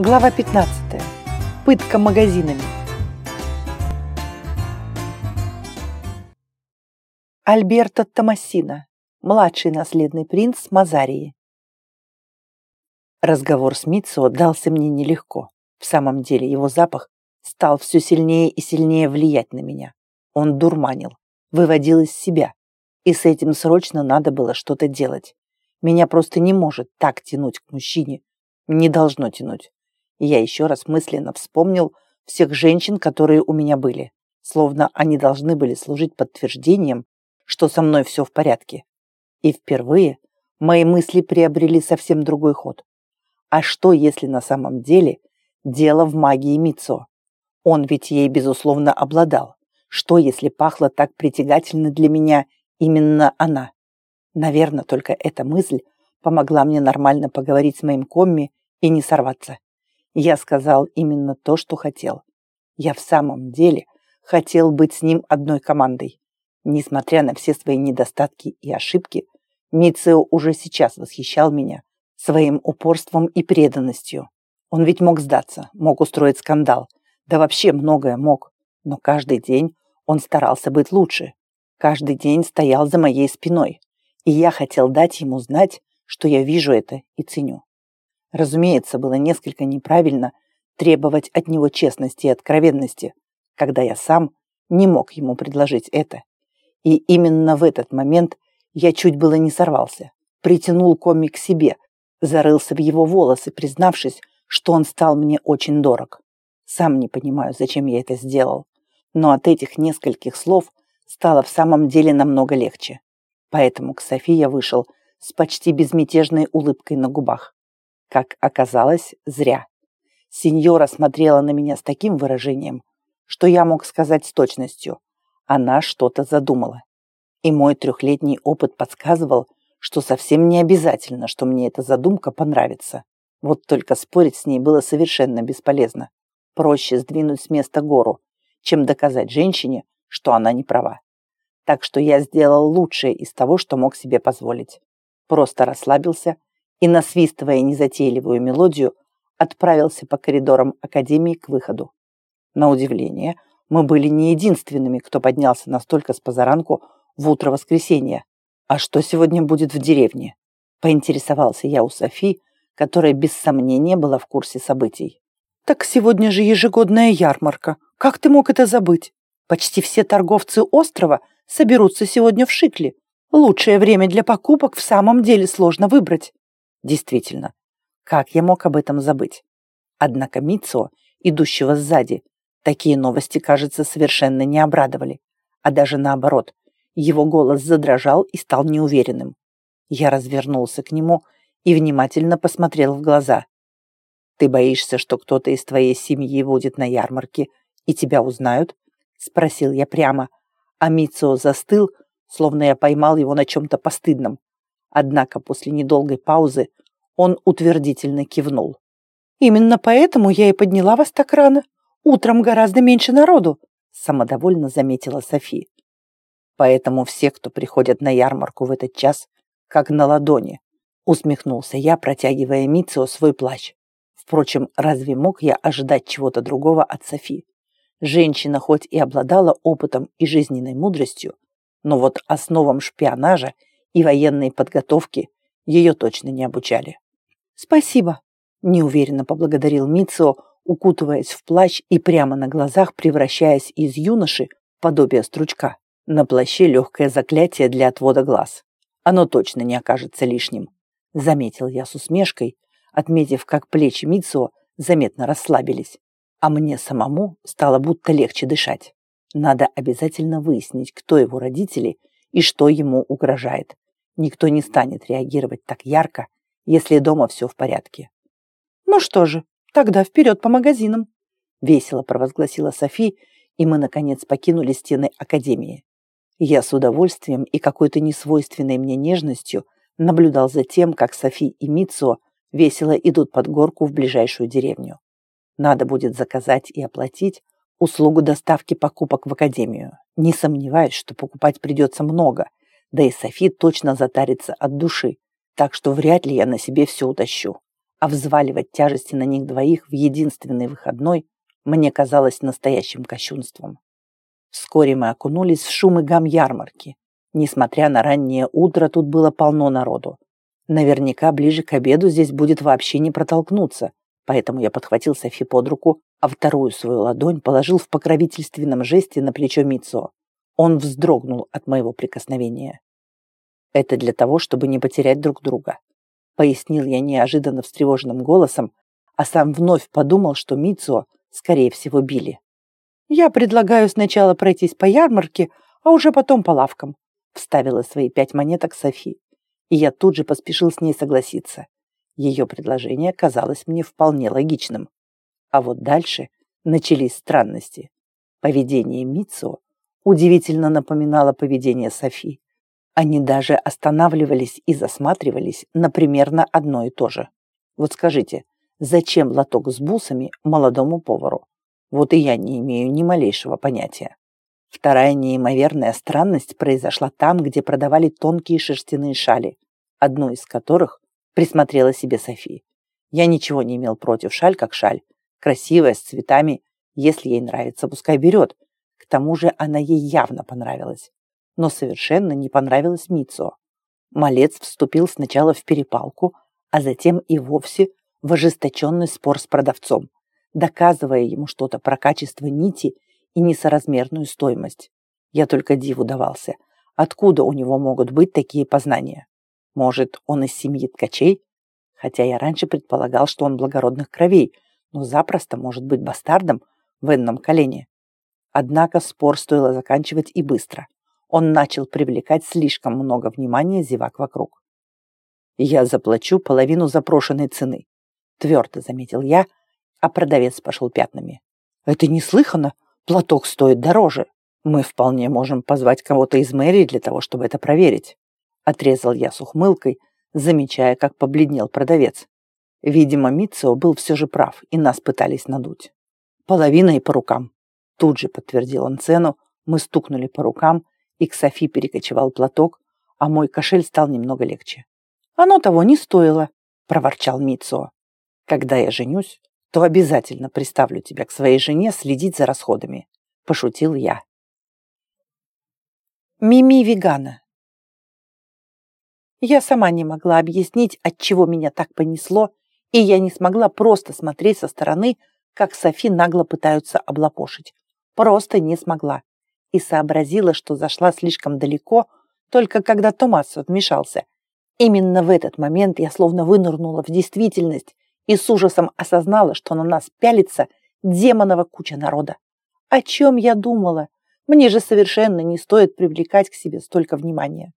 Глава 15. Пытка магазинами. Альберто Томасино, младший наследный принц Мазарии. Разговор с Митсо дался мне нелегко. В самом деле его запах стал все сильнее и сильнее влиять на меня. Он дурманил, выводил из себя. И с этим срочно надо было что-то делать. Меня просто не может так тянуть к мужчине. Не должно тянуть. Я еще раз мысленно вспомнил всех женщин, которые у меня были, словно они должны были служить подтверждением, что со мной все в порядке. И впервые мои мысли приобрели совсем другой ход. А что, если на самом деле дело в магии Мицо? Он ведь ей, безусловно, обладал. Что, если пахло так притягательно для меня именно она? Наверное, только эта мысль помогла мне нормально поговорить с моим комми и не сорваться. Я сказал именно то, что хотел. Я в самом деле хотел быть с ним одной командой. Несмотря на все свои недостатки и ошибки, Мицио уже сейчас восхищал меня своим упорством и преданностью. Он ведь мог сдаться, мог устроить скандал, да вообще многое мог. Но каждый день он старался быть лучше. Каждый день стоял за моей спиной. И я хотел дать ему знать, что я вижу это и ценю. Разумеется, было несколько неправильно требовать от него честности и откровенности, когда я сам не мог ему предложить это. И именно в этот момент я чуть было не сорвался, притянул комик к себе, зарылся в его волосы, признавшись, что он стал мне очень дорог. Сам не понимаю, зачем я это сделал, но от этих нескольких слов стало в самом деле намного легче. Поэтому к Софи я вышел с почти безмятежной улыбкой на губах. Как оказалось, зря. Сеньора смотрела на меня с таким выражением, что я мог сказать с точностью. Она что-то задумала. И мой трехлетний опыт подсказывал, что совсем не обязательно, что мне эта задумка понравится. Вот только спорить с ней было совершенно бесполезно. Проще сдвинуть с места гору, чем доказать женщине, что она не права. Так что я сделал лучшее из того, что мог себе позволить. Просто расслабился и, насвистывая незатейливую мелодию, отправился по коридорам Академии к выходу. На удивление, мы были не единственными, кто поднялся настолько с позаранку в утро воскресенья. «А что сегодня будет в деревне?» Поинтересовался я у Софи, которая без сомнения была в курсе событий. «Так сегодня же ежегодная ярмарка. Как ты мог это забыть? Почти все торговцы острова соберутся сегодня в Шикле. Лучшее время для покупок в самом деле сложно выбрать. Действительно, как я мог об этом забыть? Однако Мицо, идущего сзади, такие новости, кажется, совершенно не обрадовали. А даже наоборот, его голос задрожал и стал неуверенным. Я развернулся к нему и внимательно посмотрел в глаза. «Ты боишься, что кто-то из твоей семьи будет на ярмарке и тебя узнают?» Спросил я прямо, а Мицо застыл, словно я поймал его на чем-то постыдном. Однако после недолгой паузы он утвердительно кивнул. «Именно поэтому я и подняла вас так рано. Утром гораздо меньше народу», самодовольно заметила Софи. «Поэтому все, кто приходят на ярмарку в этот час, как на ладони», усмехнулся я, протягивая Мицио свой плащ. Впрочем, разве мог я ожидать чего-то другого от Софи? Женщина хоть и обладала опытом и жизненной мудростью, но вот основам шпионажа и военной подготовки ее точно не обучали. «Спасибо», – неуверенно поблагодарил Митсо, укутываясь в плащ и прямо на глазах превращаясь из юноши в подобие стручка. На плаще легкое заклятие для отвода глаз. Оно точно не окажется лишним. Заметил я с усмешкой, отметив, как плечи Митсо заметно расслабились. А мне самому стало будто легче дышать. Надо обязательно выяснить, кто его родители и что ему угрожает. Никто не станет реагировать так ярко, если дома все в порядке. «Ну что же, тогда вперед по магазинам!» Весело провозгласила Софи, и мы, наконец, покинули стены Академии. Я с удовольствием и какой-то несвойственной мне нежностью наблюдал за тем, как Софи и Мицо весело идут под горку в ближайшую деревню. Надо будет заказать и оплатить услугу доставки покупок в академию. Не сомневаюсь, что покупать придется много, да и Софи точно затарится от души, так что вряд ли я на себе все утащу. а взваливать тяжести на них двоих в единственный выходной мне казалось настоящим кощунством. Вскоре мы окунулись в шум и гам ярмарки. Несмотря на раннее утро, тут было полно народу. Наверняка ближе к обеду здесь будет вообще не протолкнуться, поэтому я подхватил Софи под руку, а вторую свою ладонь положил в покровительственном жесте на плечо Мицо. Он вздрогнул от моего прикосновения. «Это для того, чтобы не потерять друг друга», пояснил я неожиданно встревоженным голосом, а сам вновь подумал, что Мицо, скорее всего, били. «Я предлагаю сначала пройтись по ярмарке, а уже потом по лавкам», вставила свои пять монеток Софи. И я тут же поспешил с ней согласиться. Ее предложение казалось мне вполне логичным. А вот дальше начались странности. Поведение Мицо удивительно напоминало поведение Софи. Они даже останавливались и засматривались на примерно одно и то же. Вот скажите, зачем лоток с бусами молодому повару? Вот и я не имею ни малейшего понятия. Вторая неимоверная странность произошла там, где продавали тонкие шерстяные шали, одну из которых присмотрела себе Софи. Я ничего не имел против шаль как шаль. Красивая, с цветами. Если ей нравится, пускай берет. К тому же она ей явно понравилась но совершенно не понравилось Мицо. Малец вступил сначала в перепалку, а затем и вовсе в ожесточенный спор с продавцом, доказывая ему что-то про качество нити и несоразмерную стоимость. Я только диву давался. Откуда у него могут быть такие познания? Может, он из семьи ткачей? Хотя я раньше предполагал, что он благородных кровей, но запросто может быть бастардом в энном колене. Однако спор стоило заканчивать и быстро он начал привлекать слишком много внимания зевак вокруг. «Я заплачу половину запрошенной цены», — твердо заметил я, а продавец пошел пятнами. «Это неслыханно! Платок стоит дороже. Мы вполне можем позвать кого-то из мэрии для того, чтобы это проверить», — отрезал я с ухмылкой, замечая, как побледнел продавец. Видимо, Митцо был все же прав, и нас пытались надуть. «Половина и по рукам». Тут же подтвердил он цену, мы стукнули по рукам, и к Софи перекочевал платок, а мой кошель стал немного легче. «Оно того не стоило», — проворчал Мицо. «Когда я женюсь, то обязательно приставлю тебя к своей жене следить за расходами», — пошутил я. Мими вегана. Я сама не могла объяснить, от чего меня так понесло, и я не смогла просто смотреть со стороны, как Софи нагло пытаются облапошить. Просто не смогла и сообразила, что зашла слишком далеко, только когда Томасо вмешался. Именно в этот момент я словно вынырнула в действительность и с ужасом осознала, что на нас пялится демонова куча народа. О чем я думала? Мне же совершенно не стоит привлекать к себе столько внимания.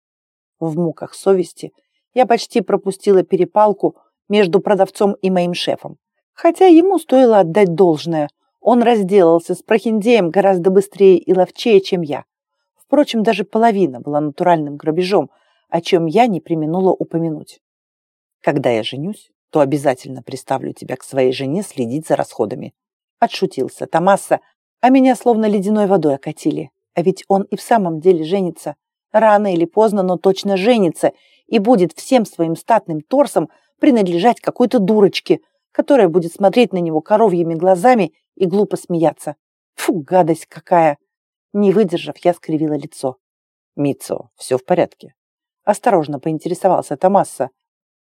В муках совести я почти пропустила перепалку между продавцом и моим шефом. Хотя ему стоило отдать должное – он разделался с прохиндеем гораздо быстрее и ловчее, чем я. Впрочем, даже половина была натуральным грабежом, о чем я не применула упомянуть. Когда я женюсь, то обязательно приставлю тебя к своей жене следить за расходами. Отшутился Томаса, а меня словно ледяной водой окатили. А ведь он и в самом деле женится. Рано или поздно, но точно женится и будет всем своим статным торсом принадлежать какой-то дурочке, которая будет смотреть на него коровьими глазами и глупо смеяться. Фу, гадость какая! Не выдержав, я скривила лицо. Мицо, все в порядке. Осторожно поинтересовался Томаса.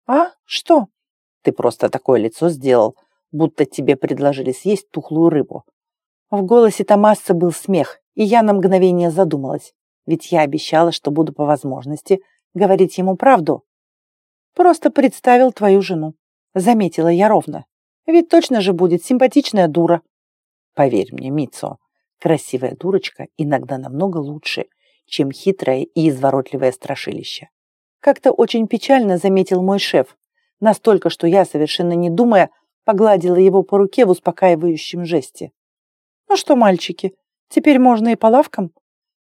А? Что? Ты просто такое лицо сделал, будто тебе предложили съесть тухлую рыбу. В голосе Томаса был смех, и я на мгновение задумалась, ведь я обещала, что буду по возможности говорить ему правду. Просто представил твою жену. Заметила я ровно. Ведь точно же будет симпатичная дура. Поверь мне, Мицо, красивая дурочка иногда намного лучше, чем хитрое и изворотливое страшилище. Как-то очень печально заметил мой шеф, настолько, что я, совершенно не думая, погладила его по руке в успокаивающем жесте. «Ну что, мальчики, теперь можно и по лавкам?»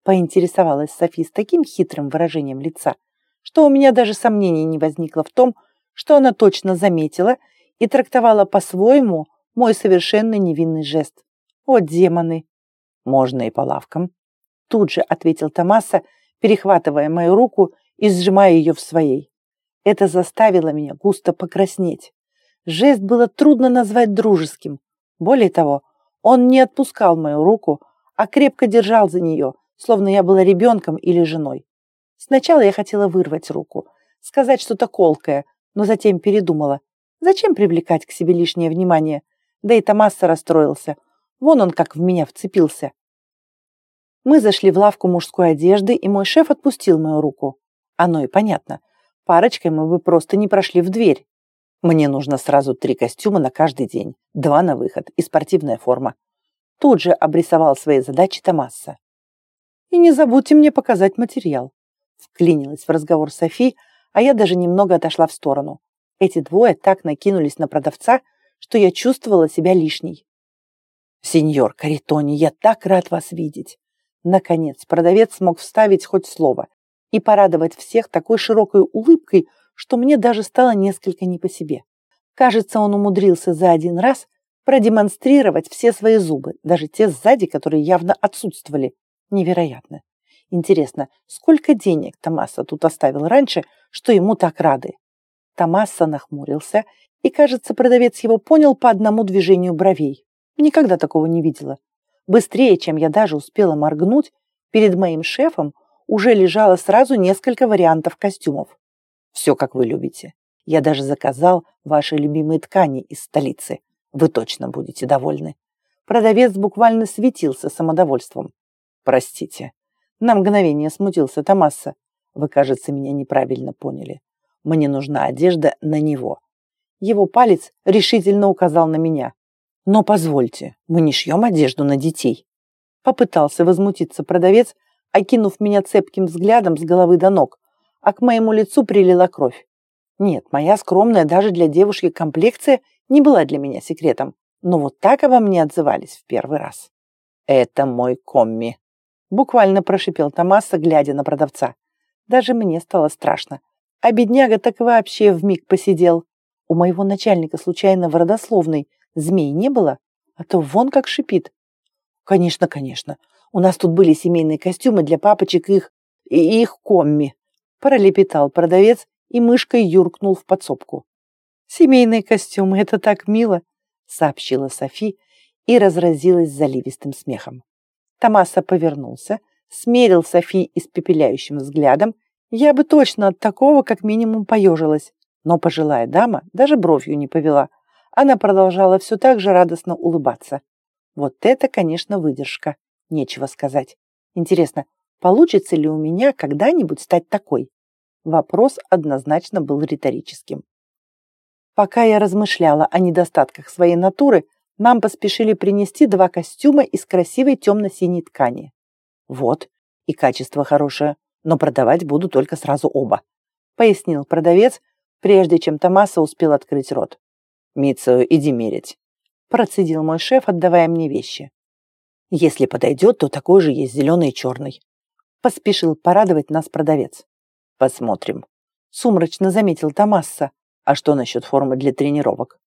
поинтересовалась Софи с таким хитрым выражением лица, что у меня даже сомнений не возникло в том, что она точно заметила и трактовала по-своему мой совершенно невинный жест. О, демоны! Можно и по лавкам. Тут же ответил Томаса, перехватывая мою руку и сжимая ее в своей. Это заставило меня густо покраснеть. Жест было трудно назвать дружеским. Более того, он не отпускал мою руку, а крепко держал за нее, словно я была ребенком или женой. Сначала я хотела вырвать руку, сказать что-то колкое, но затем передумала. Зачем привлекать к себе лишнее внимание? Да и Томаса расстроился. Вон он как в меня вцепился. Мы зашли в лавку мужской одежды, и мой шеф отпустил мою руку. Оно и понятно. Парочкой мы бы просто не прошли в дверь. Мне нужно сразу три костюма на каждый день, два на выход и спортивная форма. Тут же обрисовал свои задачи Томаса. И не забудьте мне показать материал. Вклинилась в разговор Софи, а я даже немного отошла в сторону. Эти двое так накинулись на продавца, что я чувствовала себя лишней. «Сеньор Каритони, я так рад вас видеть!» Наконец, продавец смог вставить хоть слово и порадовать всех такой широкой улыбкой, что мне даже стало несколько не по себе. Кажется, он умудрился за один раз продемонстрировать все свои зубы, даже те сзади, которые явно отсутствовали. Невероятно. Интересно, сколько денег Томаса тут оставил раньше, что ему так рады? Томаса нахмурился, и, кажется, продавец его понял по одному движению бровей. Никогда такого не видела. Быстрее, чем я даже успела моргнуть, перед моим шефом уже лежало сразу несколько вариантов костюмов. Все, как вы любите. Я даже заказал ваши любимые ткани из столицы. Вы точно будете довольны. Продавец буквально светился самодовольством. Простите. На мгновение смутился Томаса. Вы, кажется, меня неправильно поняли. Мне нужна одежда на него. Его палец решительно указал на меня. Но позвольте, мы не шьем одежду на детей. Попытался возмутиться продавец, окинув меня цепким взглядом с головы до ног, а к моему лицу прилила кровь. Нет, моя скромная даже для девушки комплекция не была для меня секретом, но вот так обо мне отзывались в первый раз. «Это мой комми», — буквально прошипел Томаса, глядя на продавца. Даже мне стало страшно. А бедняга так вообще вмиг посидел. У моего начальника случайно в родословной змей не было? А то вон как шипит. Конечно, конечно. У нас тут были семейные костюмы для папочек их и их комми пролепетал продавец и мышкой юркнул в подсобку. «Семейные костюмы, это так мило!» сообщила Софи и разразилась заливистым смехом. Томаса повернулся, смерил Софи испепеляющим взглядом. Я бы точно от такого как минимум поежилась. Но пожилая дама даже бровью не повела. Она продолжала все так же радостно улыбаться. Вот это, конечно, выдержка. Нечего сказать. Интересно, Получится ли у меня когда-нибудь стать такой? Вопрос однозначно был риторическим. Пока я размышляла о недостатках своей натуры, нам поспешили принести два костюма из красивой темно-синей ткани. Вот, и качество хорошее, но продавать буду только сразу оба, пояснил продавец, прежде чем Томаса успел открыть рот. Мицию, иди мерить. Процедил мой шеф, отдавая мне вещи. Если подойдет, то такой же есть зеленый и черный. Поспешил порадовать нас продавец. Посмотрим. Сумрачно заметил Томасса. А что насчет формы для тренировок?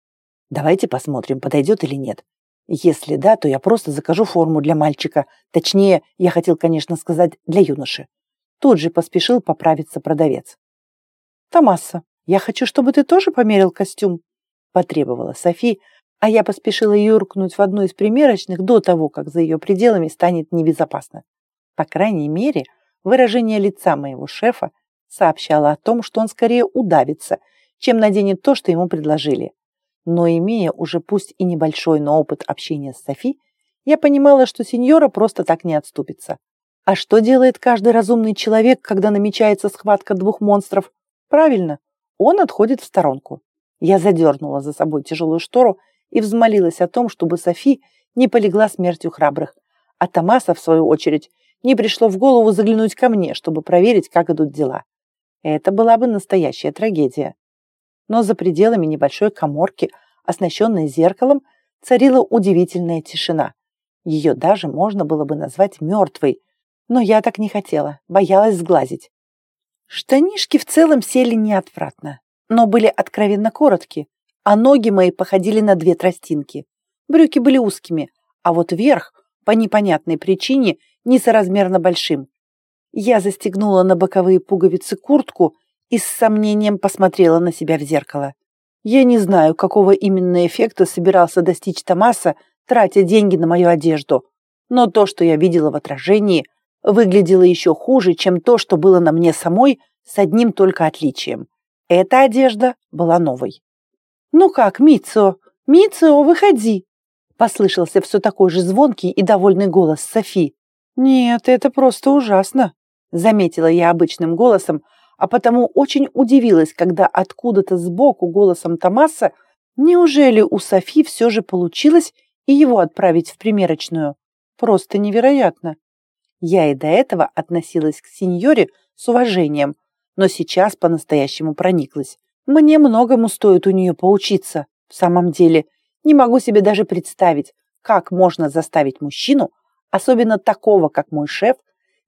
Давайте посмотрим, подойдет или нет. Если да, то я просто закажу форму для мальчика. Точнее, я хотел, конечно, сказать, для юноши. Тут же поспешил поправиться продавец. «Томасса, я хочу, чтобы ты тоже померил костюм», потребовала Софи, а я поспешила юркнуть в одну из примерочных до того, как за ее пределами станет небезопасно. По крайней мере, выражение лица моего шефа сообщало о том, что он скорее удавится, чем наденет то, что ему предложили. Но имея уже пусть и небольшой, но опыт общения с Софи, я понимала, что сеньора просто так не отступится. А что делает каждый разумный человек, когда намечается схватка двух монстров? Правильно, он отходит в сторонку. Я задернула за собой тяжелую штору и взмолилась о том, чтобы Софи не полегла смертью храбрых, а Томаса, в свою очередь, не пришло в голову заглянуть ко мне, чтобы проверить, как идут дела. Это была бы настоящая трагедия. Но за пределами небольшой коморки, оснащенной зеркалом, царила удивительная тишина. Ее даже можно было бы назвать мертвой, но я так не хотела, боялась сглазить. Штанишки в целом сели неотвратно, но были откровенно коротки, а ноги мои походили на две тростинки. Брюки были узкими, а вот верх, по непонятной причине, несоразмерно большим. Я застегнула на боковые пуговицы куртку и с сомнением посмотрела на себя в зеркало. Я не знаю, какого именно эффекта собирался достичь Томаса, тратя деньги на мою одежду, но то, что я видела в отражении, выглядело еще хуже, чем то, что было на мне самой, с одним только отличием. Эта одежда была новой. «Ну как, Митсо? Митсо, выходи!» Послышался все такой же звонкий и довольный голос Софи. «Нет, это просто ужасно», — заметила я обычным голосом, а потому очень удивилась, когда откуда-то сбоку голосом Томаса неужели у Софи все же получилось и его отправить в примерочную? Просто невероятно. Я и до этого относилась к сеньоре с уважением, но сейчас по-настоящему прониклась. Мне многому стоит у нее поучиться. В самом деле, не могу себе даже представить, как можно заставить мужчину, особенно такого, как мой шеф,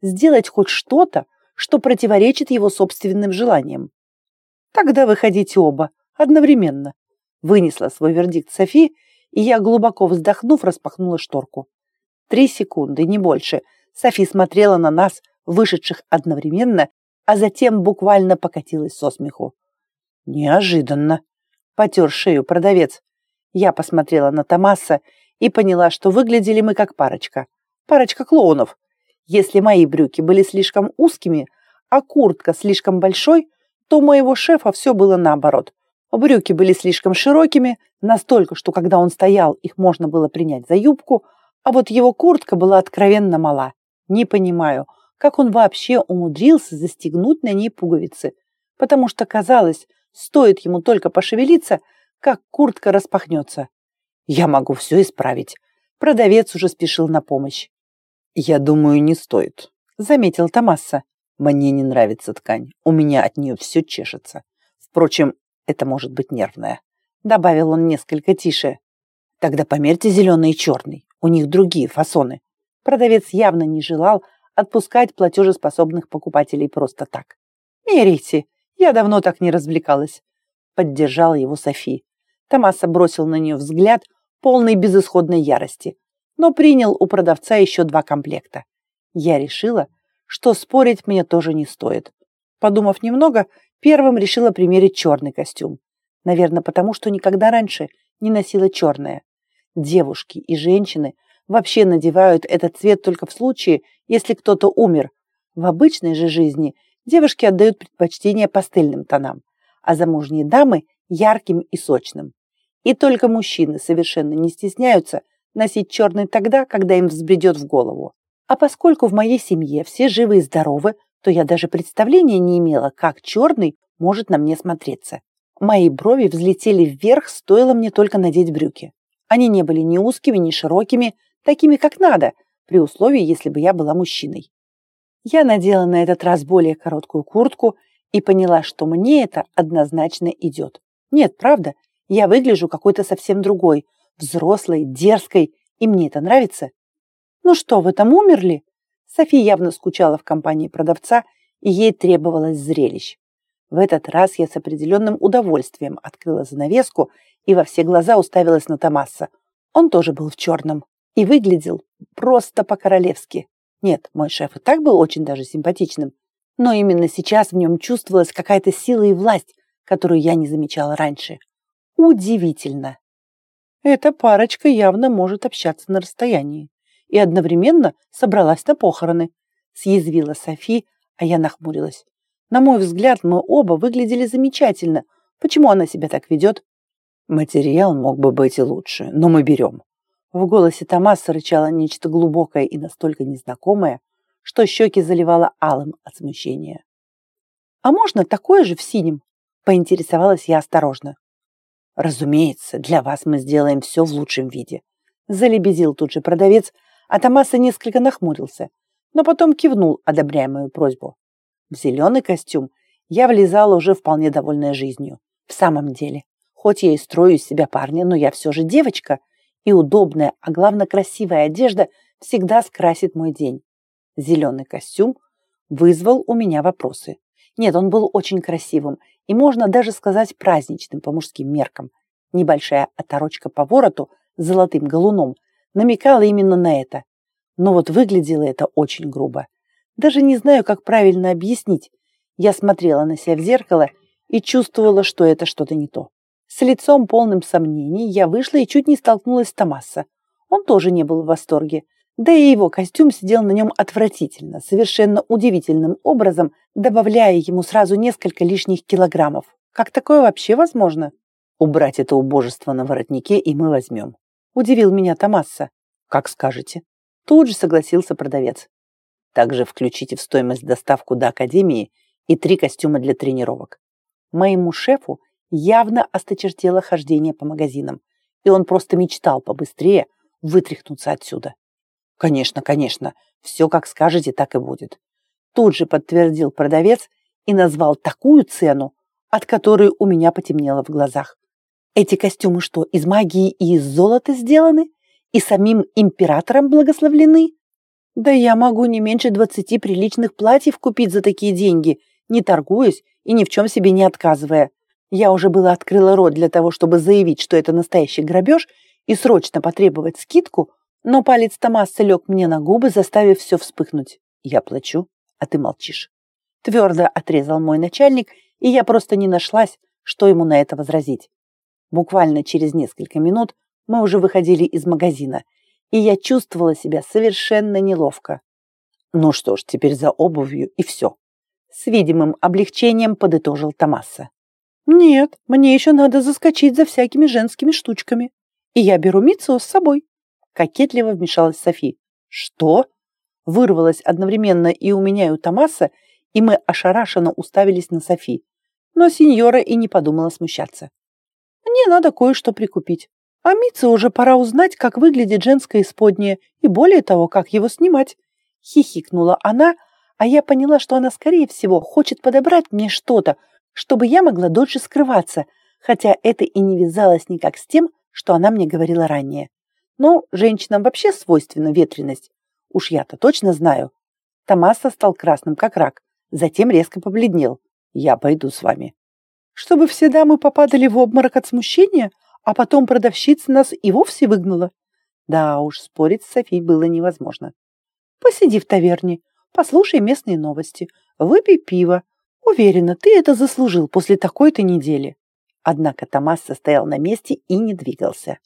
сделать хоть что-то, что противоречит его собственным желаниям. Тогда выходите оба, одновременно. Вынесла свой вердикт Софи, и я, глубоко вздохнув, распахнула шторку. Три секунды, не больше, Софи смотрела на нас, вышедших одновременно, а затем буквально покатилась со смеху. Неожиданно. Потер шею продавец. Я посмотрела на Томаса и поняла, что выглядели мы как парочка. Парочка клоунов, если мои брюки были слишком узкими, а куртка слишком большой, то у моего шефа все было наоборот. Брюки были слишком широкими, настолько, что когда он стоял, их можно было принять за юбку, а вот его куртка была откровенно мала. Не понимаю, как он вообще умудрился застегнуть на ней пуговицы, потому что казалось, стоит ему только пошевелиться, как куртка распахнется. Я могу все исправить. Продавец уже спешил на помощь. «Я думаю, не стоит», — заметил Томаса. «Мне не нравится ткань. У меня от нее все чешется. Впрочем, это может быть нервное», — добавил он несколько тише. «Тогда померьте зеленый и черный. У них другие фасоны». Продавец явно не желал отпускать платежеспособных покупателей просто так. «Мерите. Я давно так не развлекалась», — поддержала его Софи. Томаса бросил на нее взгляд, полный безысходной ярости но принял у продавца еще два комплекта. Я решила, что спорить мне тоже не стоит. Подумав немного, первым решила примерить черный костюм. Наверное, потому что никогда раньше не носила черное. Девушки и женщины вообще надевают этот цвет только в случае, если кто-то умер. В обычной же жизни девушки отдают предпочтение пастельным тонам, а замужние дамы – ярким и сочным. И только мужчины совершенно не стесняются носить черный тогда, когда им взбредет в голову. А поскольку в моей семье все живы и здоровы, то я даже представления не имела, как черный может на мне смотреться. Мои брови взлетели вверх, стоило мне только надеть брюки. Они не были ни узкими, ни широкими, такими, как надо, при условии, если бы я была мужчиной. Я надела на этот раз более короткую куртку и поняла, что мне это однозначно идет. Нет, правда, я выгляжу какой-то совсем другой, взрослой, дерзкой, и мне это нравится. Ну что, вы там умерли? София явно скучала в компании продавца, и ей требовалось зрелищ. В этот раз я с определенным удовольствием открыла занавеску и во все глаза уставилась на Томаса. Он тоже был в черном и выглядел просто по-королевски. Нет, мой шеф и так был очень даже симпатичным, но именно сейчас в нем чувствовалась какая-то сила и власть, которую я не замечала раньше. Удивительно. Эта парочка явно может общаться на расстоянии. И одновременно собралась на похороны. Съязвила Софи, а я нахмурилась. На мой взгляд, мы оба выглядели замечательно. Почему она себя так ведет? Материал мог бы быть и лучше, но мы берем. В голосе Томаса рычало нечто глубокое и настолько незнакомое, что щеки заливало алым от смущения. «А можно такое же в синем?» – поинтересовалась я осторожно. «Разумеется, для вас мы сделаем все в лучшем виде», – залебезил тут же продавец, а Томаса несколько нахмурился, но потом кивнул, одобряя мою просьбу. В зеленый костюм я влезала уже вполне довольная жизнью. В самом деле, хоть я и строю из себя парня, но я все же девочка, и удобная, а главное красивая одежда всегда скрасит мой день. Зеленый костюм вызвал у меня вопросы. Нет, он был очень красивым и, можно даже сказать, праздничным по мужским меркам. Небольшая оторочка по вороту с золотым галуном намекала именно на это. Но вот выглядело это очень грубо. Даже не знаю, как правильно объяснить. Я смотрела на себя в зеркало и чувствовала, что это что-то не то. С лицом полным сомнений я вышла и чуть не столкнулась с Томасо. Он тоже не был в восторге. Да и его костюм сидел на нем отвратительно, совершенно удивительным образом, добавляя ему сразу несколько лишних килограммов. Как такое вообще возможно? Убрать это убожество на воротнике, и мы возьмем. Удивил меня Томасо. Как скажете. Тут же согласился продавец. Также включите в стоимость доставку до Академии и три костюма для тренировок. Моему шефу явно осточертело хождение по магазинам, и он просто мечтал побыстрее вытряхнуться отсюда. Конечно, конечно, все как скажете, так и будет. Тут же подтвердил продавец и назвал такую цену, от которой у меня потемнело в глазах. Эти костюмы что, из магии и из золота сделаны? И самим императором благословлены? Да я могу не меньше двадцати приличных платьев купить за такие деньги, не торгуясь и ни в чем себе не отказывая. Я уже было открыла рот для того, чтобы заявить, что это настоящий грабеж, и срочно потребовать скидку, но палец Томаса лег мне на губы, заставив все вспыхнуть. Я плачу, а ты молчишь. Твердо отрезал мой начальник, и я просто не нашлась, что ему на это возразить. Буквально через несколько минут мы уже выходили из магазина, и я чувствовала себя совершенно неловко. Ну что ж, теперь за обувью и все. С видимым облегчением подытожил Томаса. Нет, мне еще надо заскочить за всякими женскими штучками. И я беру Митсу с собой. Кокетливо вмешалась Софи. Что? Вырвалось одновременно и у меня, и у Томаса, и мы ошарашенно уставились на Софи. Но сеньора и не подумала смущаться. Мне надо кое-что прикупить. А Митце уже пора узнать, как выглядит женское исподнее, и более того, как его снимать. Хихикнула она, а я поняла, что она, скорее всего, хочет подобрать мне что-то, чтобы я могла дольше скрываться, хотя это и не вязалось никак с тем, что она мне говорила ранее. Но женщинам вообще свойственна ветренность. Уж я-то точно знаю. Томаса стал красным, как рак, затем резко побледнел. Я пойду с вами. Чтобы все дамы попадали в обморок от смущения, а потом продавщица нас и вовсе выгнала. Да уж, спорить с Софией было невозможно. Посиди в таверне, послушай местные новости, выпей пиво. Уверена, ты это заслужил после такой-то недели. Однако Томас стоял на месте и не двигался.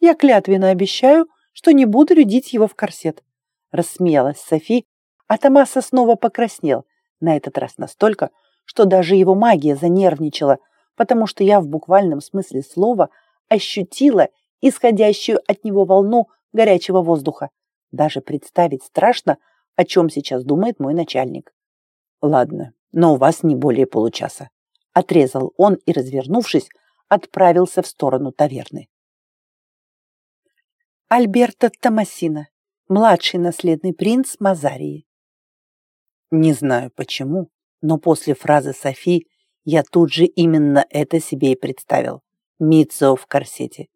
Я клятвенно обещаю, что не буду рядить его в корсет. Рассмеялась Софи, а Томаса снова покраснел, на этот раз настолько, что даже его магия занервничала, потому что я в буквальном смысле слова ощутила исходящую от него волну горячего воздуха. Даже представить страшно, о чем сейчас думает мой начальник. Ладно, но у вас не более получаса. Отрезал он и, развернувшись, отправился в сторону таверны. Альберто Томасино, младший наследный принц Мазарии. Не знаю почему, но после фразы Софи я тут же именно это себе и представил. Митсо в корсете.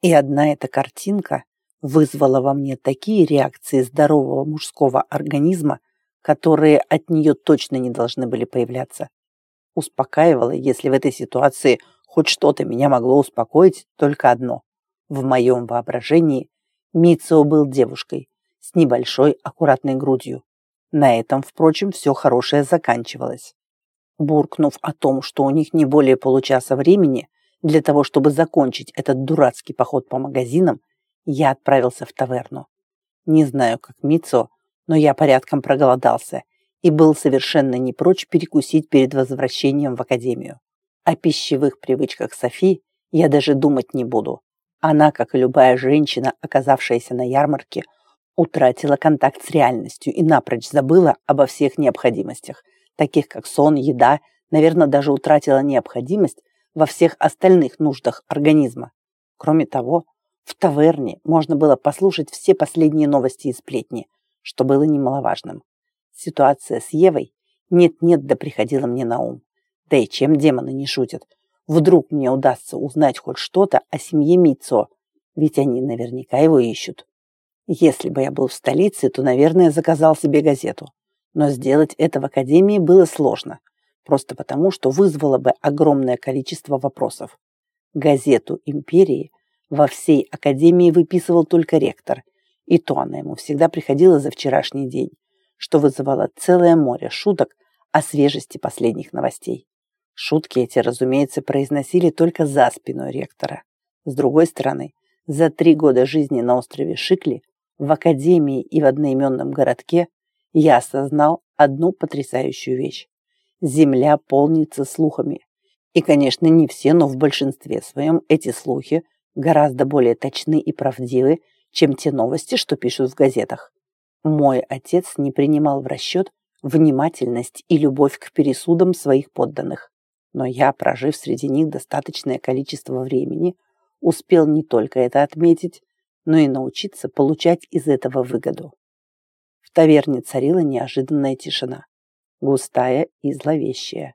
И одна эта картинка вызвала во мне такие реакции здорового мужского организма, которые от нее точно не должны были появляться. Успокаивало, если в этой ситуации хоть что-то меня могло успокоить, только одно. В моем воображении Митсо был девушкой с небольшой аккуратной грудью. На этом, впрочем, все хорошее заканчивалось. Буркнув о том, что у них не более получаса времени для того, чтобы закончить этот дурацкий поход по магазинам, я отправился в таверну. Не знаю, как Мицо, но я порядком проголодался и был совершенно не прочь перекусить перед возвращением в академию. О пищевых привычках Софи я даже думать не буду. Она, как и любая женщина, оказавшаяся на ярмарке, утратила контакт с реальностью и напрочь забыла обо всех необходимостях, таких как сон, еда, наверное, даже утратила необходимость во всех остальных нуждах организма. Кроме того, в таверне можно было послушать все последние новости и сплетни, что было немаловажным. Ситуация с Евой нет-нет да приходила мне на ум. Да и чем демоны не шутят? Вдруг мне удастся узнать хоть что-то о семье Мицо, ведь они наверняка его ищут. Если бы я был в столице, то, наверное, заказал себе газету. Но сделать это в академии было сложно, просто потому, что вызвало бы огромное количество вопросов. Газету «Империи» во всей академии выписывал только ректор, и то она ему всегда приходила за вчерашний день, что вызывало целое море шуток о свежести последних новостей. Шутки эти, разумеется, произносили только за спиной ректора. С другой стороны, за три года жизни на острове Шикли, в академии и в одноименном городке я осознал одну потрясающую вещь. Земля полнится слухами. И, конечно, не все, но в большинстве своем эти слухи гораздо более точны и правдивы, чем те новости, что пишут в газетах. Мой отец не принимал в расчет внимательность и любовь к пересудам своих подданных. Но я, прожив среди них достаточное количество времени, успел не только это отметить, но и научиться получать из этого выгоду. В таверне царила неожиданная тишина, густая и зловещая.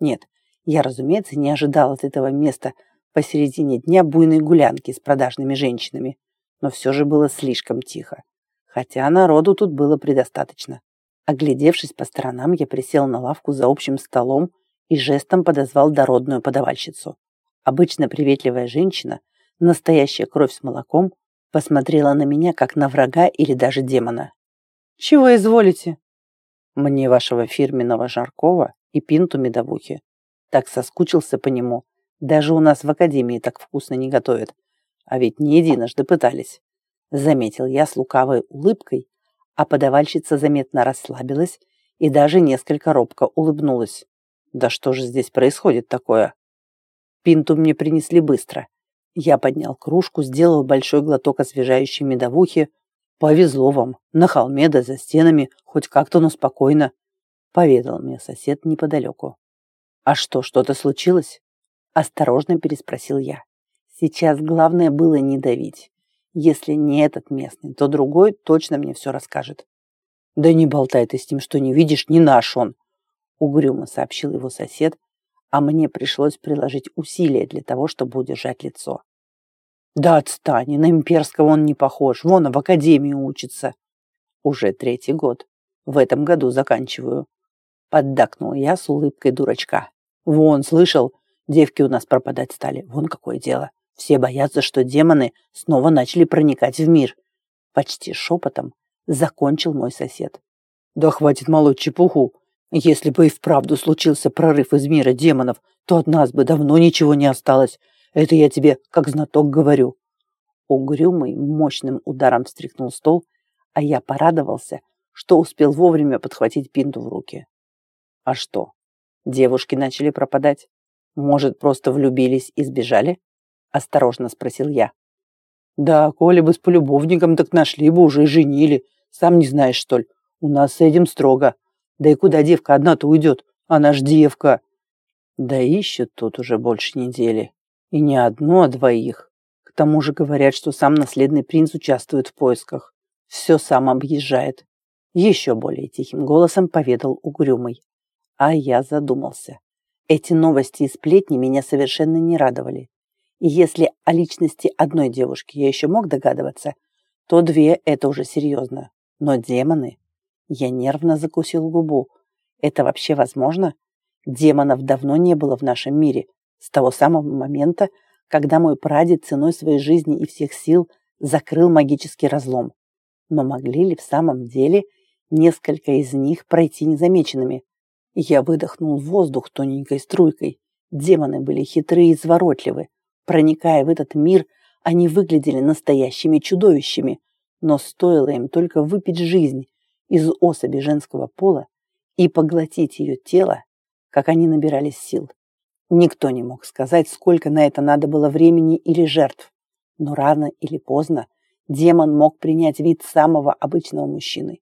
Нет, я, разумеется, не ожидал от этого места посередине дня буйной гулянки с продажными женщинами, но все же было слишком тихо, хотя народу тут было предостаточно. Оглядевшись по сторонам, я присел на лавку за общим столом и жестом подозвал дородную подавальщицу. Обычно приветливая женщина, настоящая кровь с молоком, посмотрела на меня, как на врага или даже демона. «Чего изволите?» «Мне вашего фирменного жаркого и пинту медовухи. Так соскучился по нему. Даже у нас в академии так вкусно не готовят. А ведь не единожды пытались». Заметил я с лукавой улыбкой, а подавальщица заметно расслабилась и даже несколько робко улыбнулась. Да что же здесь происходит такое? Пинту мне принесли быстро. Я поднял кружку, сделал большой глоток освежающей медовухи. Повезло вам, на холме да за стенами, хоть как-то, но спокойно, поведал мне сосед неподалеку. А что, что-то случилось? Осторожно переспросил я. Сейчас главное было не давить. Если не этот местный, то другой точно мне все расскажет. Да не болтай ты с ним, что не видишь, не наш он, угрюмо сообщил его сосед, а мне пришлось приложить усилия для того, чтобы удержать лицо. Да отстань, на имперского он не похож, вон в академии учится. Уже третий год. В этом году заканчиваю. Поддакнул я с улыбкой дурачка. Вон, слышал, девки у нас пропадать стали. Вон какое дело. Все боятся, что демоны снова начали проникать в мир. Почти шепотом закончил мой сосед. Да хватит молоть чепуху. Если бы и вправду случился прорыв из мира демонов, то от нас бы давно ничего не осталось. Это я тебе как знаток говорю. Угрюмый мощным ударом встряхнул стол, а я порадовался, что успел вовремя подхватить пинту в руки. А что? Девушки начали пропадать? Может, просто влюбились и сбежали? Осторожно спросил я. Да, коли бы с полюбовником, так нашли бы уже и женили. Сам не знаешь, что ли? У нас с этим строго. Да и куда девка одна-то уйдет? Она ж девка. Да ищет тут уже больше недели. И не одну, а двоих. К тому же говорят, что сам наследный принц участвует в поисках. Все сам объезжает. Еще более тихим голосом поведал Угрюмый. А я задумался. Эти новости и сплетни меня совершенно не радовали. И если о личности одной девушки я еще мог догадываться, то две – это уже серьезно. Но демоны... Я нервно закусил губу. Это вообще возможно? Демонов давно не было в нашем мире, с того самого момента, когда мой прадед ценой своей жизни и всех сил закрыл магический разлом. Но могли ли в самом деле несколько из них пройти незамеченными? Я выдохнул воздух тоненькой струйкой. Демоны были хитрые и изворотливы. Проникая в этот мир, они выглядели настоящими чудовищами, но стоило им только выпить жизнь из особи женского пола и поглотить ее тело, как они набирались сил. Никто не мог сказать, сколько на это надо было времени или жертв, но рано или поздно демон мог принять вид самого обычного мужчины.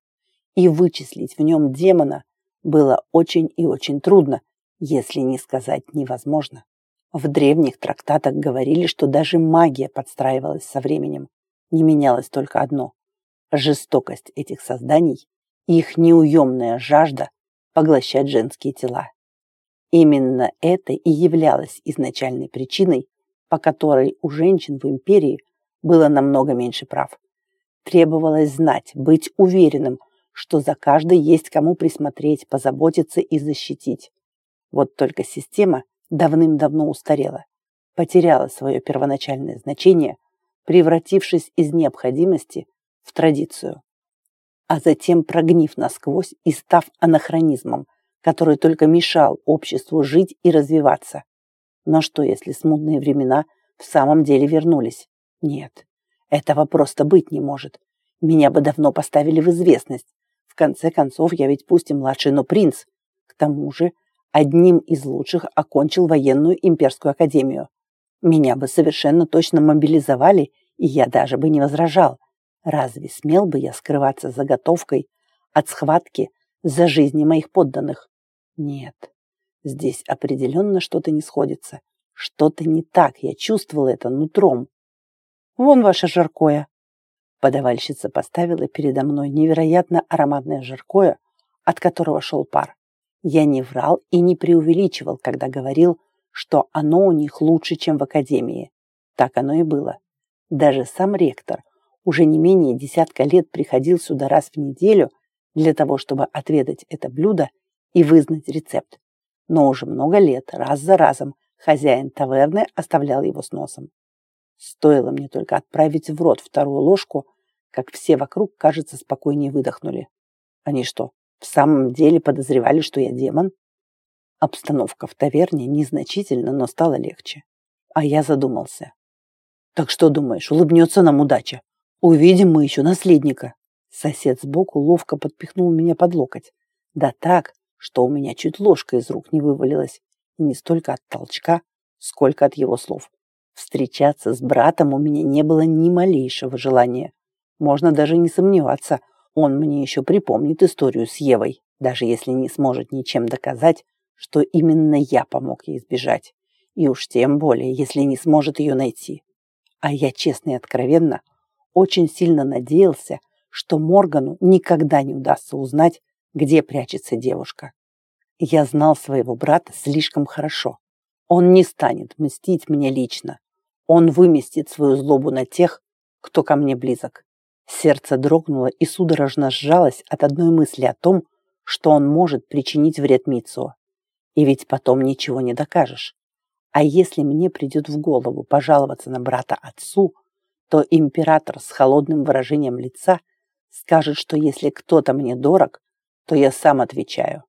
И вычислить в нем демона было очень и очень трудно, если не сказать невозможно. В древних трактатах говорили, что даже магия подстраивалась со временем. Не менялось только одно – жестокость этих созданий их неуемная жажда поглощать женские тела. Именно это и являлось изначальной причиной, по которой у женщин в империи было намного меньше прав. Требовалось знать, быть уверенным, что за каждой есть кому присмотреть, позаботиться и защитить. Вот только система давным-давно устарела, потеряла свое первоначальное значение, превратившись из необходимости в традицию а затем прогнив насквозь и став анахронизмом, который только мешал обществу жить и развиваться. Но что, если смутные времена в самом деле вернулись? Нет, этого просто быть не может. Меня бы давно поставили в известность. В конце концов, я ведь пусть и младший, но принц. К тому же, одним из лучших окончил военную имперскую академию. Меня бы совершенно точно мобилизовали, и я даже бы не возражал. Разве смел бы я скрываться заготовкой от схватки за жизни моих подданных? Нет, здесь определенно что-то не сходится. Что-то не так, я чувствовал это нутром. Вон ваше жаркое. Подавальщица поставила передо мной невероятно ароматное жаркое, от которого шел пар. Я не врал и не преувеличивал, когда говорил, что оно у них лучше, чем в академии. Так оно и было. Даже сам ректор уже не менее десятка лет приходил сюда раз в неделю для того, чтобы отведать это блюдо и вызнать рецепт. Но уже много лет, раз за разом, хозяин таверны оставлял его с носом. Стоило мне только отправить в рот вторую ложку, как все вокруг, кажется, спокойнее выдохнули. Они что, в самом деле подозревали, что я демон? Обстановка в таверне незначительно, но стало легче. А я задумался. Так что думаешь, улыбнется нам удача? Увидим мы еще наследника. Сосед сбоку ловко подпихнул меня под локоть. Да так, что у меня чуть ложка из рук не вывалилась. И не столько от толчка, сколько от его слов. Встречаться с братом у меня не было ни малейшего желания. Можно даже не сомневаться, он мне еще припомнит историю с Евой, даже если не сможет ничем доказать, что именно я помог ей сбежать. И уж тем более, если не сможет ее найти. А я честно и откровенно очень сильно надеялся, что Моргану никогда не удастся узнать, где прячется девушка. Я знал своего брата слишком хорошо. Он не станет мстить мне лично. Он выместит свою злобу на тех, кто ко мне близок. Сердце дрогнуло и судорожно сжалось от одной мысли о том, что он может причинить вред Митсуо. И ведь потом ничего не докажешь. А если мне придет в голову пожаловаться на брата отцу, то император с холодным выражением лица скажет, что если кто-то мне дорог, то я сам отвечаю.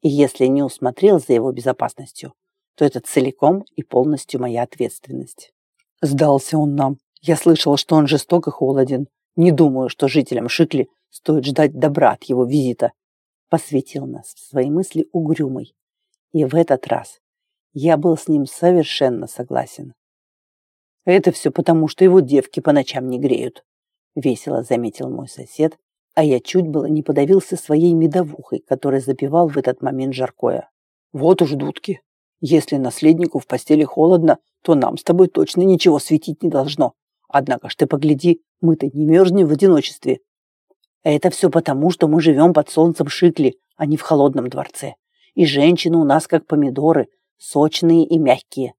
И если не усмотрел за его безопасностью, то это целиком и полностью моя ответственность. Сдался он нам. Я слышал, что он жесток и холоден. Не думаю, что жителям Шикли стоит ждать добра от его визита. Посвятил нас в свои мысли угрюмый. И в этот раз я был с ним совершенно согласен. Это все потому, что его девки по ночам не греют. Весело заметил мой сосед, а я чуть было не подавился своей медовухой, которая запивал в этот момент жаркое. Вот уж дудки. Если наследнику в постели холодно, то нам с тобой точно ничего светить не должно. Однако ж ты погляди, мы-то не мерзнем в одиночестве. Это все потому, что мы живем под солнцем Шикли, а не в холодном дворце и женщины у нас как помидоры, сочные и мягкие.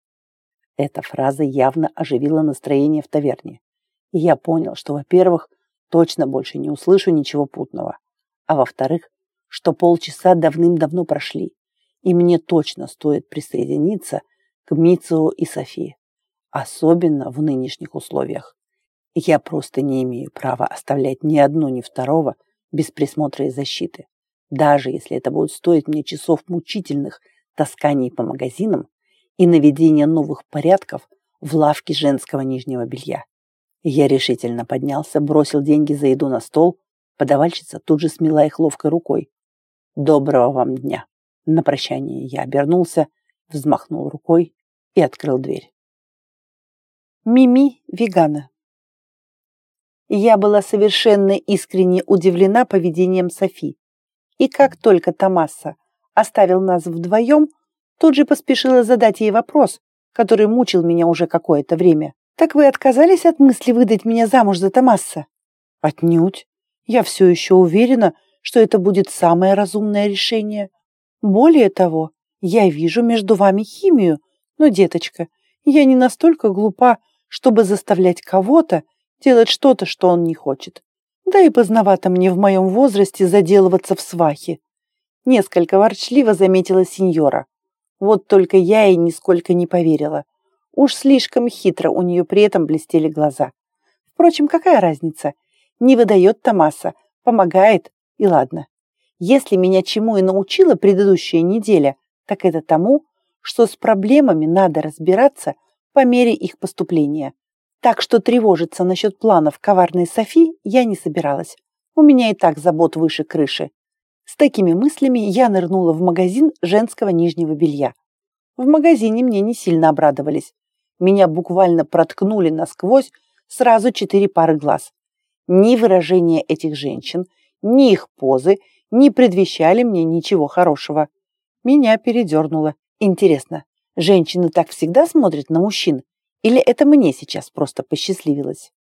Эта фраза явно оживила настроение в таверне. И я понял, что, во-первых, точно больше не услышу ничего путного, а во-вторых, что полчаса давным-давно прошли, и мне точно стоит присоединиться к Мицио и Софии, особенно в нынешних условиях. Я просто не имею права оставлять ни одну, ни второго без присмотра и защиты даже если это будет стоить мне часов мучительных тасканий по магазинам и наведения новых порядков в лавке женского нижнего белья. Я решительно поднялся, бросил деньги за еду на стол, подавальщица тут же смела их ловкой рукой. «Доброго вам дня!» На прощание я обернулся, взмахнул рукой и открыл дверь. Мими вегана. Я была совершенно искренне удивлена поведением Софи. И как только Томаса оставил нас вдвоем, тут же поспешила задать ей вопрос, который мучил меня уже какое-то время. «Так вы отказались от мысли выдать меня замуж за Томаса?» «Отнюдь. Я все еще уверена, что это будет самое разумное решение. Более того, я вижу между вами химию, но, деточка, я не настолько глупа, чтобы заставлять кого-то делать что-то, что он не хочет. Да и поздновато мне в моем возрасте заделываться в свахи. Несколько ворчливо заметила сеньора. Вот только я ей нисколько не поверила. Уж слишком хитро у нее при этом блестели глаза. Впрочем, какая разница? Не выдает Томаса, помогает, и ладно. Если меня чему и научила предыдущая неделя, так это тому, что с проблемами надо разбираться по мере их поступления. Так что тревожиться насчет планов коварной Софи я не собиралась. У меня и так забот выше крыши. С такими мыслями я нырнула в магазин женского нижнего белья. В магазине мне не сильно обрадовались. Меня буквально проткнули насквозь сразу четыре пары глаз. Ни выражения этих женщин, ни их позы не предвещали мне ничего хорошего. Меня передернуло. Интересно, женщины так всегда смотрят на мужчин? Или это мне сейчас просто посчастливилось?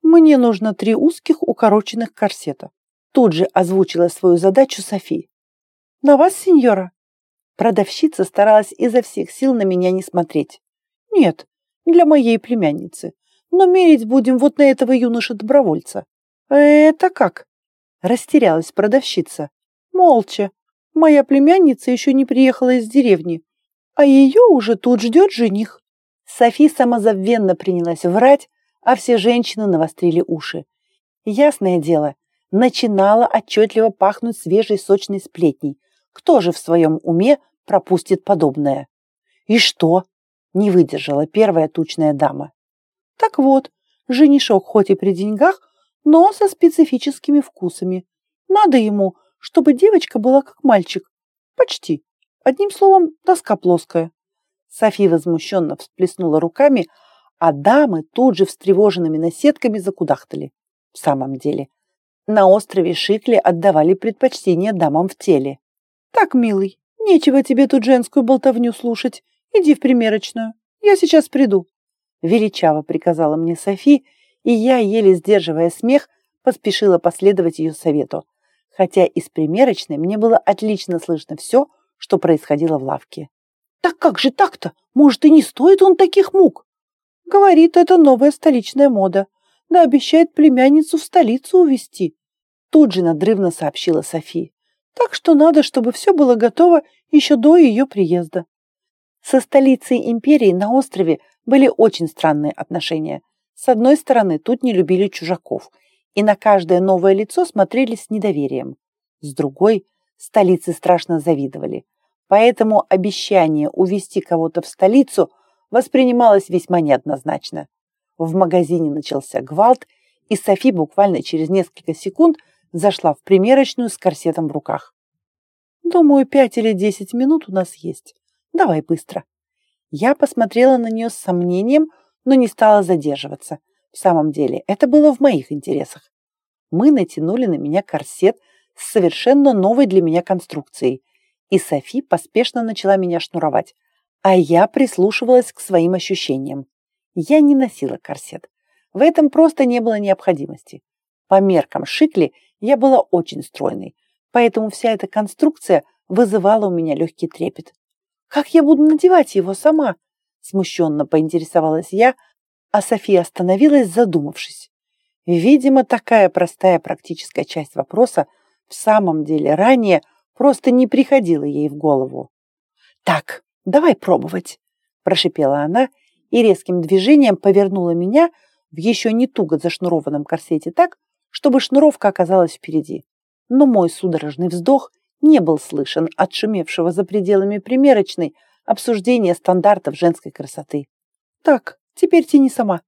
Мне нужно три узких укороченных корсета. Тут же озвучила свою задачу Софи. На вас, сеньора? Продавщица старалась изо всех сил на меня не смотреть. Нет, для моей племянницы. Но мерить будем вот на этого юноша-добровольца. Это как? Растерялась продавщица. Молча. Моя племянница еще не приехала из деревни, а ее уже тут ждет жених. Софи самозабвенно принялась врать, а все женщины навострили уши. Ясное дело, начинала отчетливо пахнуть свежей сочной сплетней. Кто же в своем уме пропустит подобное? И что? Не выдержала первая тучная дама. Так вот, женишок хоть и при деньгах, но со специфическими вкусами. Надо ему, чтобы девочка была как мальчик. Почти. Одним словом, доска плоская. София возмущенно всплеснула руками, а дамы тут же встревоженными наседками закудахтали. В самом деле, на острове Шикли отдавали предпочтение дамам в теле. «Так, милый, нечего тебе тут женскую болтовню слушать. Иди в примерочную. Я сейчас приду», — величаво приказала мне Софи, и я, еле сдерживая смех, поспешила последовать ее совету, хотя из примерочной мне было отлично слышно все, что происходило в лавке. Так как же так-то? Может, и не стоит он таких мук? Говорит, это новая столичная мода. Да обещает племянницу в столицу увезти. Тут же надрывно сообщила Софи. Так что надо, чтобы все было готово еще до ее приезда. Со столицей империи на острове были очень странные отношения. С одной стороны, тут не любили чужаков, и на каждое новое лицо смотрели с недоверием. С другой, столицы страшно завидовали. Поэтому обещание увезти кого-то в столицу воспринималось весьма неоднозначно. В магазине начался гвалт, и Софи буквально через несколько секунд зашла в примерочную с корсетом в руках. «Думаю, пять или десять минут у нас есть. Давай быстро». Я посмотрела на нее с сомнением, но не стала задерживаться. В самом деле, это было в моих интересах. Мы натянули на меня корсет с совершенно новой для меня конструкцией – и Софи поспешно начала меня шнуровать, а я прислушивалась к своим ощущениям. Я не носила корсет. В этом просто не было необходимости. По меркам Шикли я была очень стройной, поэтому вся эта конструкция вызывала у меня легкий трепет. «Как я буду надевать его сама?» Смущенно поинтересовалась я, а София остановилась, задумавшись. Видимо, такая простая практическая часть вопроса в самом деле ранее – просто не приходило ей в голову. «Так, давай пробовать», – прошипела она и резким движением повернула меня в еще не туго зашнурованном корсете так, чтобы шнуровка оказалась впереди. Но мой судорожный вздох не был слышен от шумевшего за пределами примерочной обсуждения стандартов женской красоты. «Так, теперь тяни сама».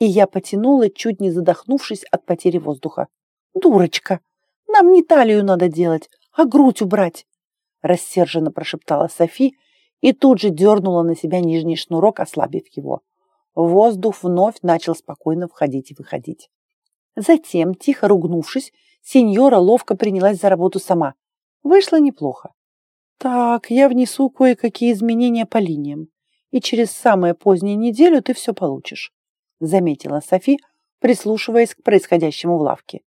И я потянула, чуть не задохнувшись от потери воздуха. «Дурочка! Нам не талию надо делать, а грудь убрать!» Рассерженно прошептала Софи и тут же дернула на себя нижний шнурок, ослабив его. Воздух вновь начал спокойно входить и выходить. Затем, тихо ругнувшись, сеньора ловко принялась за работу сама. Вышло неплохо. «Так, я внесу кое-какие изменения по линиям, и через самую позднюю неделю ты все получишь», заметила Софи, прислушиваясь к происходящему в лавке.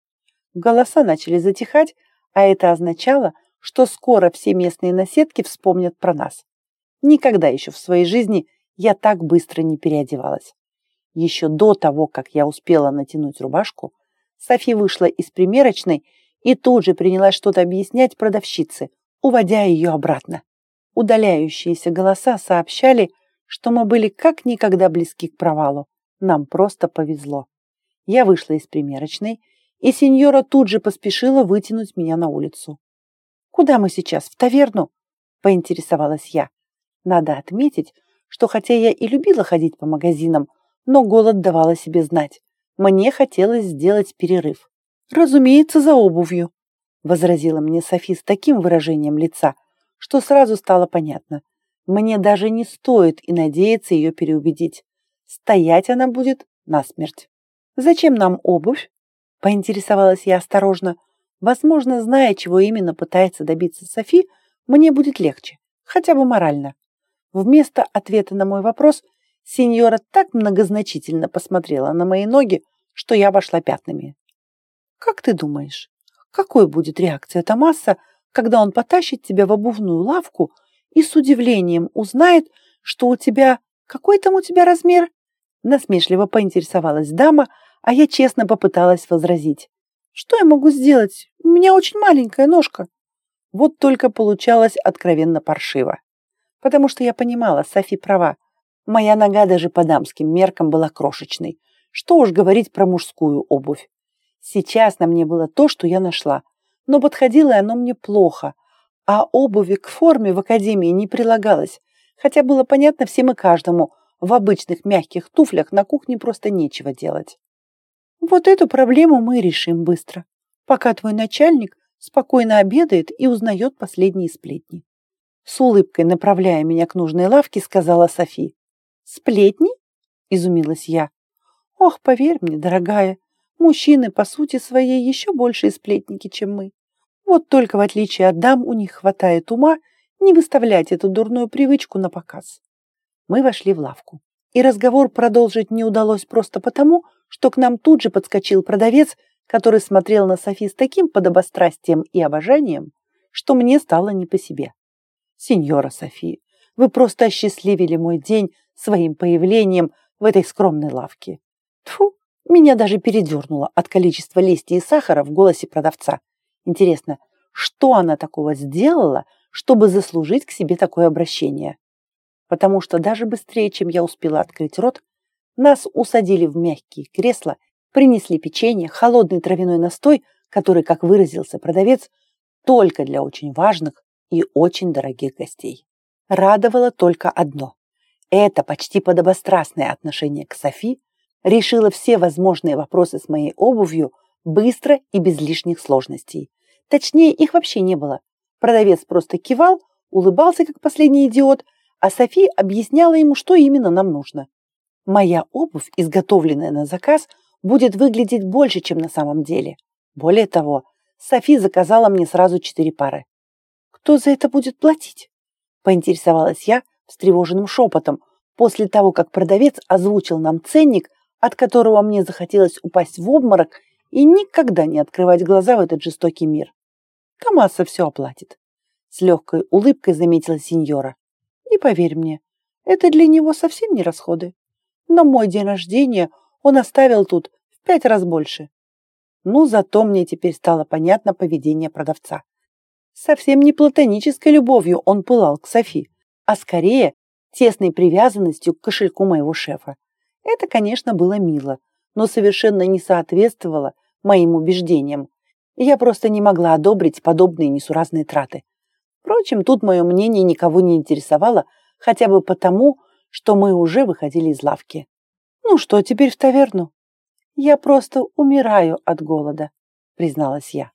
Голоса начали затихать, а это означало, что скоро все местные наседки вспомнят про нас. Никогда еще в своей жизни я так быстро не переодевалась. Еще до того, как я успела натянуть рубашку, Софи вышла из примерочной и тут же принялась что-то объяснять продавщице, уводя ее обратно. Удаляющиеся голоса сообщали, что мы были как никогда близки к провалу. Нам просто повезло. Я вышла из примерочной и сеньора тут же поспешила вытянуть меня на улицу. «Куда мы сейчас? В таверну?» – поинтересовалась я. Надо отметить, что хотя я и любила ходить по магазинам, но голод давал о себе знать. Мне хотелось сделать перерыв. «Разумеется, за обувью», – возразила мне Софи с таким выражением лица, что сразу стало понятно. Мне даже не стоит и надеяться ее переубедить. Стоять она будет насмерть. «Зачем нам обувь?» – поинтересовалась я осторожно. Возможно, зная, чего именно пытается добиться Софи, мне будет легче, хотя бы морально. Вместо ответа на мой вопрос сеньора так многозначительно посмотрела на мои ноги, что я вошла пятнами. «Как ты думаешь, какой будет реакция Томаса, когда он потащит тебя в обувную лавку и с удивлением узнает, что у тебя... Какой там у тебя размер?» Насмешливо поинтересовалась дама, а я честно попыталась возразить. «Что я могу сделать? У меня очень маленькая ножка». Вот только получалось откровенно паршиво. Потому что я понимала, Софи права. Моя нога даже по дамским меркам была крошечной. Что уж говорить про мужскую обувь. Сейчас на мне было то, что я нашла. Но подходило оно мне плохо. А обуви к форме в академии не прилагалось. Хотя было понятно всем и каждому, в обычных мягких туфлях на кухне просто нечего делать. Вот эту проблему мы решим быстро, пока твой начальник спокойно обедает и узнает последние сплетни. С улыбкой, направляя меня к нужной лавке, сказала Софи. «Сплетни?» – изумилась я. «Ох, поверь мне, дорогая, мужчины по сути своей еще большие сплетники, чем мы. Вот только в отличие от дам у них хватает ума не выставлять эту дурную привычку на показ». Мы вошли в лавку. И разговор продолжить не удалось просто потому, что к нам тут же подскочил продавец, который смотрел на Софи с таким подобострастием и обожанием, что мне стало не по себе. «Сеньора Софи, вы просто осчастливили мой день своим появлением в этой скромной лавке». Тфу, меня даже передернуло от количества лести и сахара в голосе продавца. Интересно, что она такого сделала, чтобы заслужить к себе такое обращение? Потому что даже быстрее, чем я успела открыть рот, нас усадили в мягкие кресла, принесли печенье, холодный травяной настой, который, как выразился продавец, только для очень важных и очень дорогих гостей. Радовало только одно. Это почти подобострастное отношение к Софи решило все возможные вопросы с моей обувью быстро и без лишних сложностей. Точнее, их вообще не было. Продавец просто кивал, улыбался, как последний идиот, а Софи объясняла ему, что именно нам нужно. Моя обувь, изготовленная на заказ, будет выглядеть больше, чем на самом деле. Более того, Софи заказала мне сразу четыре пары. «Кто за это будет платить?» – поинтересовалась я встревоженным шепотом, после того, как продавец озвучил нам ценник, от которого мне захотелось упасть в обморок и никогда не открывать глаза в этот жестокий мир. Томаса все оплатит. С легкой улыбкой заметила сеньора. И поверь мне, это для него совсем не расходы. На мой день рождения он оставил тут в пять раз больше. Ну, зато мне теперь стало понятно поведение продавца. Совсем не платонической любовью он пылал к Софи, а скорее тесной привязанностью к кошельку моего шефа. Это, конечно, было мило, но совершенно не соответствовало моим убеждениям. Я просто не могла одобрить подобные несуразные траты. Впрочем, тут мое мнение никого не интересовало, хотя бы потому, что мы уже выходили из лавки. «Ну что, теперь в таверну?» «Я просто умираю от голода», — призналась я.